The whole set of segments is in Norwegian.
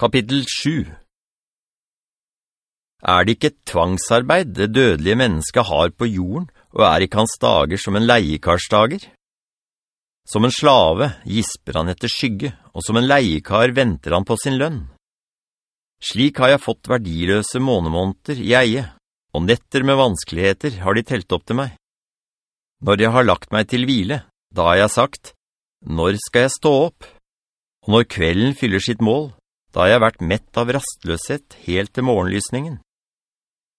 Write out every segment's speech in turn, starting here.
Kapittel 7 Er det ikke tvangsarbeid det dødelige mennesket har på jorden, og er ikke hans dager som en leiekarsdager? Som en slave gisper han etter skygge, og som en leiekar venter han på sin lønn. Slik har jeg fått verdiløse månemånter i eie, og netter med vanskeligheter har de telt opp til meg. Når jeg har lagt meg til hvile, da har jeg sagt, «Når skal jeg stå opp?» Og når kvelden fyller sitt mål, da har jeg vært mett av rastløshet helt til morgenlysningen.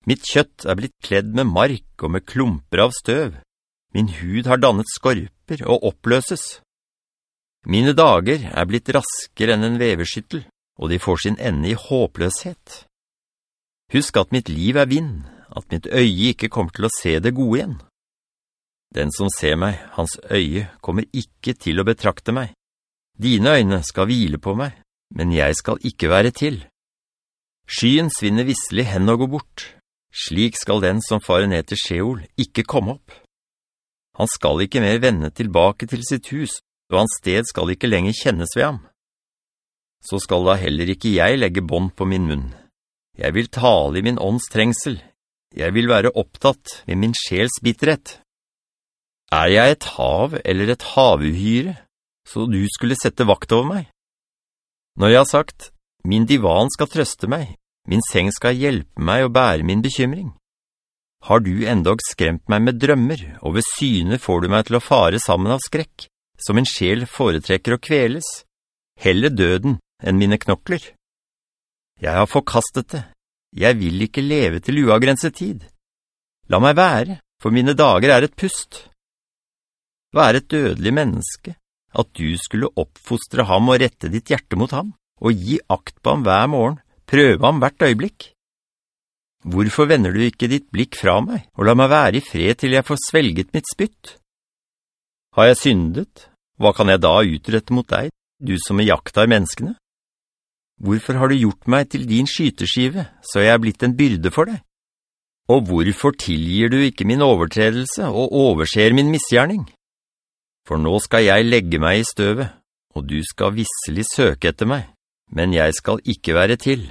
Mitt kjøtt er blitt kledd med mark og med klumper av støv. Min hud har dannet skorper og oppløses. Mine dager er blitt raskere enn en veverskyttel, og de får sin ende i håpløshet. Husk at mitt liv er vind, at mitt øye ikke kommer til å se det gode igjen. Den som ser meg, hans øye, kommer ikke til å betrakte meg. Dine øyne skal hvile på meg, men jeg skal ikke være til. Skyen svinner visselig hen og går bort. Slik skal den som farer ned til Sjeol ikke komme opp. Han skal ikke mer vende tilbake til sitt hus, og hans sted skal ikke lenger kjennes ved ham. Så skal da heller ikke jeg legge bånd på min munn. Jeg vil tale i min ånds trengsel. Jeg vil være opptatt med min sjels bitterhet. Er jeg et hav eller et havuhyre, så du skulle sette vakt over meg? Når jeg har sagt, min divan skal trøste meg, min seng skal hjelpe meg å bære min bekymring. Har du endog skremt meg med drømmer, og ved syne får du meg til å fare sammen av skrekk, som en sjel foretrekker å kveles, heller døden enn mine knokler. Jeg har forkastet det. Jeg vil ikke leve til uavgrenset tid. La meg være, for mine dager er et pust. Vær et dødelig menneske, at du skulle oppfostre ham og rette ditt hjerte mot ham, og gi akt på ham hver morgen, prøve ham hvert øyeblikk. Hvorfor vender du ikke ditt blikk fra meg, og la meg være i fred til jeg får svelget mitt spytt? Har jeg syndet? Hva kan jeg da utrette mot deg, du som er jakta i menneskene? Hvorfor har du gjort meg til din skyteskive, så jeg er blitt en byrde for deg? Og hvorfor tilgir du ikke min overtredelse og overser min misgjerning? For nå skal jeg legge meg i støvet, og du skal visselig søke etter meg, men jeg skal ikke være til.»